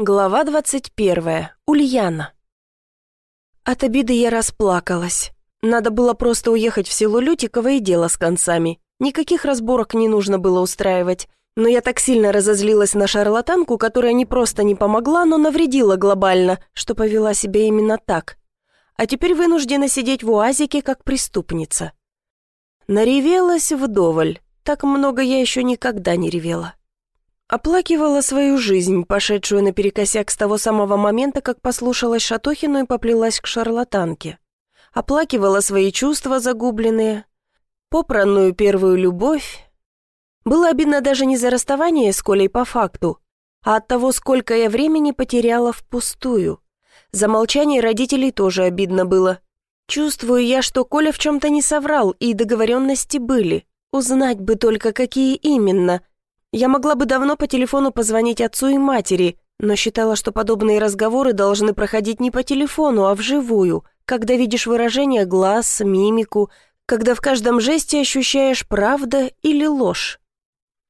Глава 21. Ульяна. От обиды я расплакалась. Надо было просто уехать в село Лютиково и дело с концами. Никаких разборок не нужно было устраивать. Но я так сильно разозлилась на шарлатанку, которая не просто не помогла, но навредила глобально, что повела себя именно так. А теперь вынуждена сидеть в уазике как преступница. Наревелась вдоволь. Так много я еще никогда не ревела. Оплакивала свою жизнь, пошедшую наперекосяк с того самого момента, как послушалась Шатохину и поплелась к шарлатанке. Оплакивала свои чувства загубленные, попранную первую любовь. Было обидно даже не за расставание с Колей по факту, а от того, сколько я времени потеряла впустую. За молчание родителей тоже обидно было. Чувствую я, что Коля в чем-то не соврал, и договоренности были. Узнать бы только, какие именно – я могла бы давно по телефону позвонить отцу и матери, но считала, что подобные разговоры должны проходить не по телефону, а вживую, когда видишь выражение глаз, мимику, когда в каждом жесте ощущаешь правда или ложь.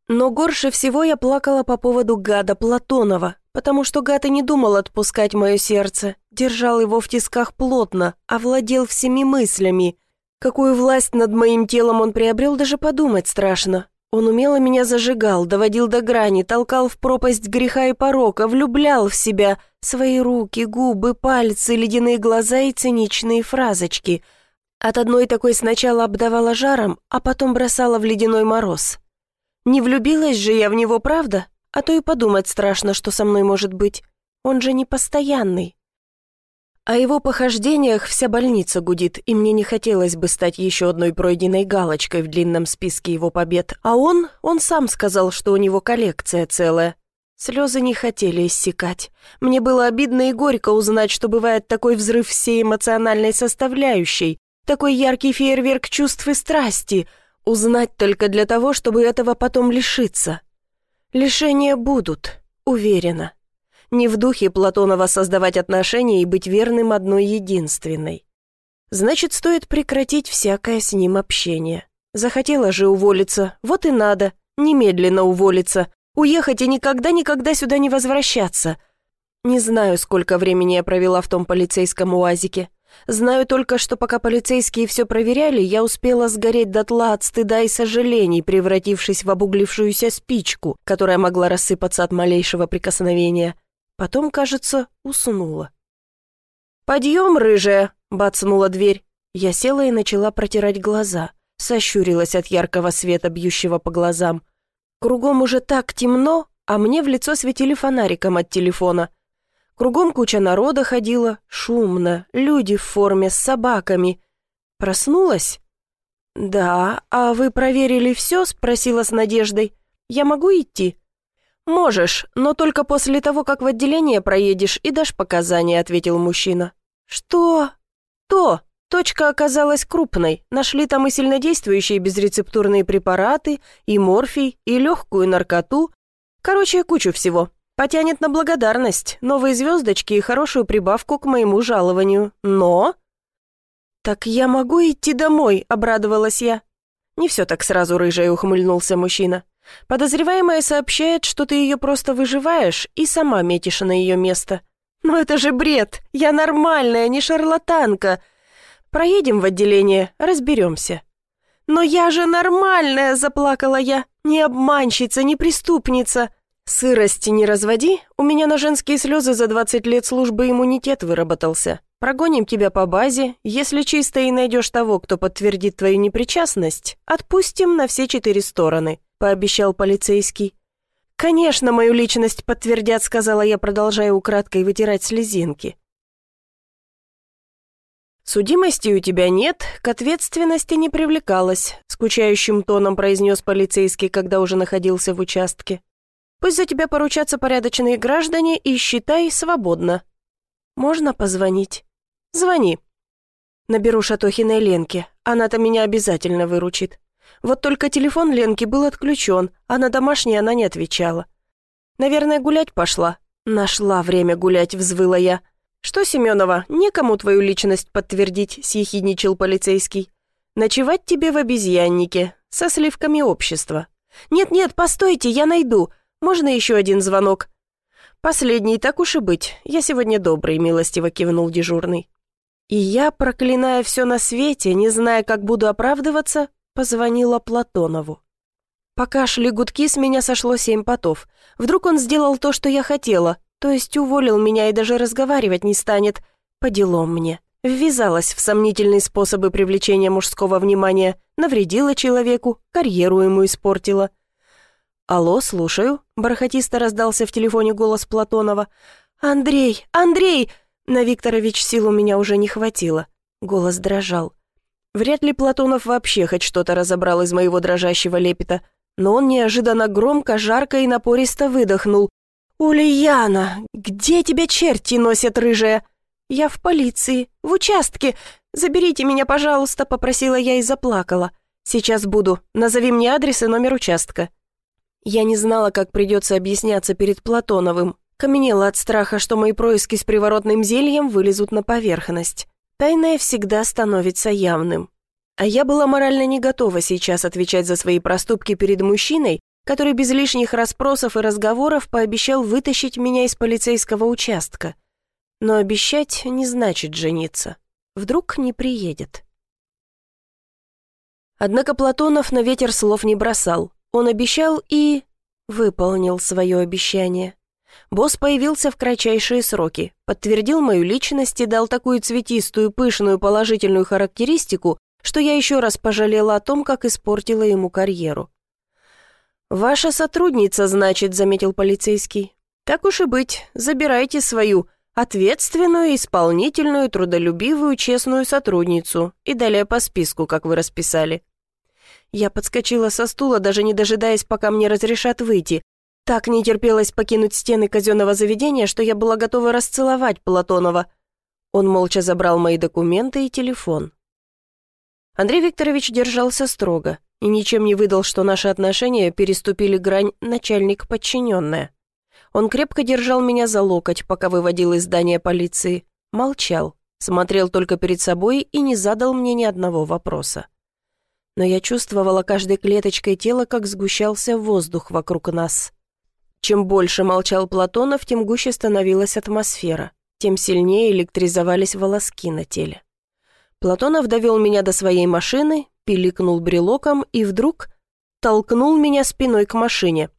Но горше всего я плакала по поводу гада Платонова, потому что гад и не думал отпускать мое сердце, держал его в тисках плотно, овладел всеми мыслями. Какую власть над моим телом он приобрел, даже подумать страшно. Он умело меня зажигал, доводил до грани, толкал в пропасть греха и порока, влюблял в себя свои руки, губы, пальцы, ледяные глаза и циничные фразочки. От одной такой сначала обдавала жаром, а потом бросала в ледяной мороз. Не влюбилась же я в него, правда? А то и подумать страшно, что со мной может быть. Он же не постоянный. О его похождениях вся больница гудит, и мне не хотелось бы стать еще одной пройденной галочкой в длинном списке его побед. А он, он сам сказал, что у него коллекция целая. Слезы не хотели иссякать. Мне было обидно и горько узнать, что бывает такой взрыв всей эмоциональной составляющей, такой яркий фейерверк чувств и страсти. Узнать только для того, чтобы этого потом лишиться. Лишения будут, уверена. Не в духе Платонова создавать отношения и быть верным одной единственной. Значит, стоит прекратить всякое с ним общение. Захотела же уволиться, вот и надо, немедленно уволиться, уехать и никогда-никогда сюда не возвращаться. Не знаю, сколько времени я провела в том полицейском уазике. Знаю только, что пока полицейские все проверяли, я успела сгореть дотла от стыда и сожалений, превратившись в обуглившуюся спичку, которая могла рассыпаться от малейшего прикосновения. Потом, кажется, уснула. «Подъем, рыжая!» — бацнула дверь. Я села и начала протирать глаза. Сощурилась от яркого света, бьющего по глазам. Кругом уже так темно, а мне в лицо светили фонариком от телефона. Кругом куча народа ходила, шумно, люди в форме, с собаками. Проснулась? «Да, а вы проверили все?» — спросила с надеждой. «Я могу идти?» «Можешь, но только после того, как в отделение проедешь и дашь показания», — ответил мужчина. «Что?» «То. Точка оказалась крупной. Нашли там и сильнодействующие безрецептурные препараты, и морфий, и легкую наркоту. Короче, кучу всего. Потянет на благодарность, новые звездочки и хорошую прибавку к моему жалованию. Но...» «Так я могу идти домой», — обрадовалась я. «Не все так сразу, рыжая», — ухмыльнулся мужчина. Подозреваемая сообщает, что ты ее просто выживаешь и сама метишь на ее место. Но это же бред! Я нормальная, не шарлатанка. Проедем в отделение, разберемся. Но я же нормальная, заплакала я. Не обманщица, не преступница. Сырости не разводи, у меня на женские слезы за 20 лет службы иммунитет выработался. Прогоним тебя по базе, если чисто и найдешь того, кто подтвердит твою непричастность, отпустим на все четыре стороны. — пообещал полицейский. «Конечно, мою личность подтвердят», — сказала я, продолжая украдкой вытирать слезинки. «Судимости у тебя нет, к ответственности не привлекалась», — скучающим тоном произнес полицейский, когда уже находился в участке. «Пусть за тебя поручатся порядочные граждане и считай свободно». «Можно позвонить?» «Звони». Наберу Шатохиной Ленке, она-то меня обязательно выручит. Вот только телефон Ленки был отключен, а на домашний она не отвечала. Наверное, гулять пошла. Нашла время гулять, взвыла я. «Что, Семенова, некому твою личность подтвердить», — съехидничал полицейский. «Ночевать тебе в обезьяннике, со сливками общества». «Нет-нет, постойте, я найду. Можно еще один звонок?» «Последний, так уж и быть. Я сегодня добрый», — милостиво кивнул дежурный. И я, проклиная все на свете, не зная, как буду оправдываться, позвонила Платонову. Пока шли гудки, с меня сошло семь потов. Вдруг он сделал то, что я хотела, то есть уволил меня и даже разговаривать не станет. По делам мне. Ввязалась в сомнительные способы привлечения мужского внимания, навредила человеку, карьеру ему испортила. «Алло, слушаю», — бархатисто раздался в телефоне голос Платонова. «Андрей! Андрей!» На Викторович сил у меня уже не хватило. Голос дрожал. Вряд ли Платонов вообще хоть что-то разобрал из моего дрожащего лепета, но он неожиданно громко, жарко и напористо выдохнул. «Ульяна, где тебя черти носят, рыжая?» «Я в полиции, в участке. Заберите меня, пожалуйста», — попросила я и заплакала. «Сейчас буду. Назови мне адрес и номер участка». Я не знала, как придется объясняться перед Платоновым. Каменела от страха, что мои происки с приворотным зельем вылезут на поверхность. Тайное всегда становится явным. А я была морально не готова сейчас отвечать за свои проступки перед мужчиной, который без лишних расспросов и разговоров пообещал вытащить меня из полицейского участка. Но обещать не значит жениться. Вдруг не приедет. Однако Платонов на ветер слов не бросал. Он обещал и... выполнил свое обещание. Босс появился в кратчайшие сроки, подтвердил мою личность и дал такую цветистую, пышную, положительную характеристику, что я еще раз пожалела о том, как испортила ему карьеру. «Ваша сотрудница, значит», — заметил полицейский. «Так уж и быть, забирайте свою Ответственную, исполнительную, трудолюбивую, честную сотрудницу. И далее по списку, как вы расписали. Я подскочила со стула, даже не дожидаясь, пока мне разрешат выйти. Так не терпелось покинуть стены казенного заведения, что я была готова расцеловать Платонова. Он молча забрал мои документы и телефон. Андрей Викторович держался строго и ничем не выдал, что наши отношения переступили грань начальник-подчиненная. Он крепко держал меня за локоть, пока выводил из здания полиции. Молчал, смотрел только перед собой и не задал мне ни одного вопроса. Но я чувствовала каждой клеточкой тела, как сгущался воздух вокруг нас. Чем больше молчал Платонов, тем гуще становилась атмосфера, тем сильнее электризовались волоски на теле. Платонов довел меня до своей машины, пиликнул брелоком и вдруг толкнул меня спиной к машине –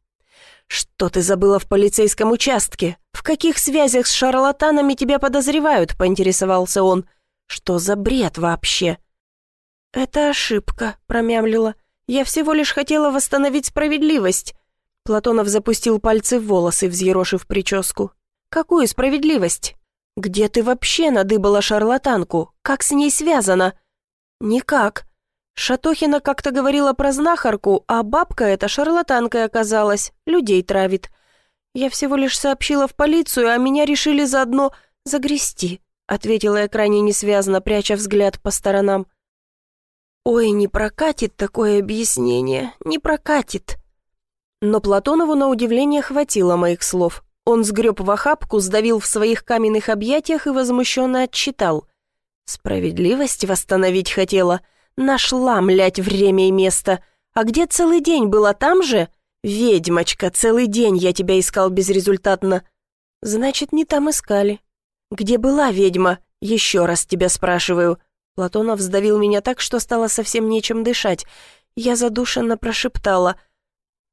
«Что ты забыла в полицейском участке? В каких связях с шарлатанами тебя подозревают?» – поинтересовался он. «Что за бред вообще?» «Это ошибка», – промямлила. «Я всего лишь хотела восстановить справедливость». Платонов запустил пальцы в волосы, взъерошив прическу. «Какую справедливость? Где ты вообще надыбала шарлатанку? Как с ней связано?» «Никак. Шатохина как-то говорила про знахарку, а бабка эта шарлатанкой оказалась, людей травит. Я всего лишь сообщила в полицию, а меня решили заодно загрести», ответила я крайне несвязно, пряча взгляд по сторонам. «Ой, не прокатит такое объяснение, не прокатит». Но Платонову на удивление хватило моих слов. Он сгреб в охапку, сдавил в своих каменных объятиях и возмущенно отчитал. «Справедливость восстановить хотела?» Нашла, млять, время и место. А где целый день была там же? Ведьмочка, целый день я тебя искал безрезультатно. Значит, не там искали. Где была ведьма? Еще раз тебя спрашиваю. Платонов сдавил меня так, что стало совсем нечем дышать. Я задушенно прошептала.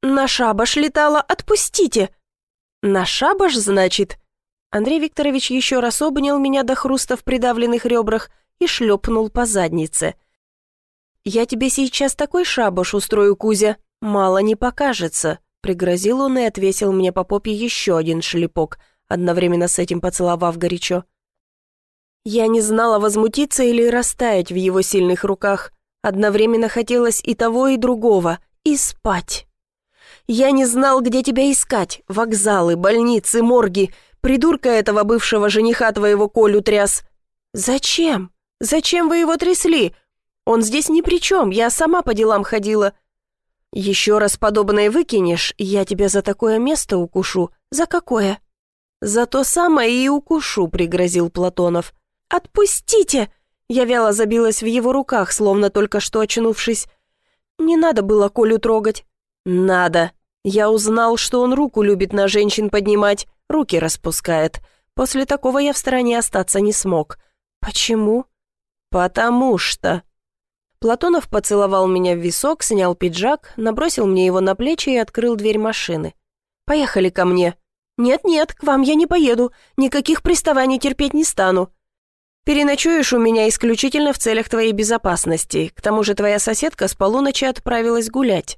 «На шабаш летала, отпустите!» «На шабаш, значит?» Андрей Викторович еще раз обнял меня до хруста в придавленных ребрах и шлепнул по заднице – «Я тебе сейчас такой шабаш устрою, Кузя, мало не покажется», пригрозил он и отвесил мне по попе еще один шлепок, одновременно с этим поцеловав горячо. Я не знала, возмутиться или растаять в его сильных руках. Одновременно хотелось и того, и другого, и спать. Я не знал, где тебя искать. Вокзалы, больницы, морги. Придурка этого бывшего жениха твоего Колю тряс. Зачем? Зачем вы его трясли? Он здесь ни при чем, я сама по делам ходила. Еще раз подобное выкинешь, я тебя за такое место укушу. За какое? За то самое и укушу, пригрозил Платонов. Отпустите! Я вяло забилась в его руках, словно только что очнувшись. Не надо было Колю трогать. Надо. Я узнал, что он руку любит на женщин поднимать. руки распускает. После такого я в стороне остаться не смог. Почему? Потому что... Платонов поцеловал меня в висок, снял пиджак, набросил мне его на плечи и открыл дверь машины. «Поехали ко мне». «Нет-нет, к вам я не поеду. Никаких приставаний терпеть не стану. Переночуешь у меня исключительно в целях твоей безопасности. К тому же твоя соседка с полуночи отправилась гулять».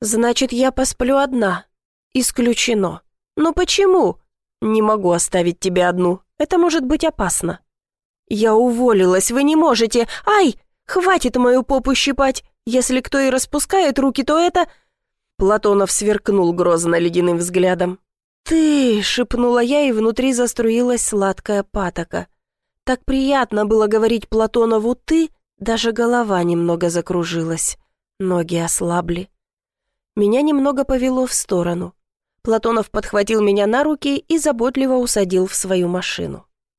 «Значит, я посплю одна?» «Исключено». «Но почему?» «Не могу оставить тебя одну. Это может быть опасно». «Я уволилась, вы не можете. Ай! Хватит мою попу щипать. Если кто и распускает руки, то это...» Платонов сверкнул грозно ледяным взглядом. «Ты!» — шепнула я, и внутри заструилась сладкая патока. Так приятно было говорить Платонову «ты», даже голова немного закружилась, ноги ослабли. Меня немного повело в сторону. Платонов подхватил меня на руки и заботливо усадил в свою машину.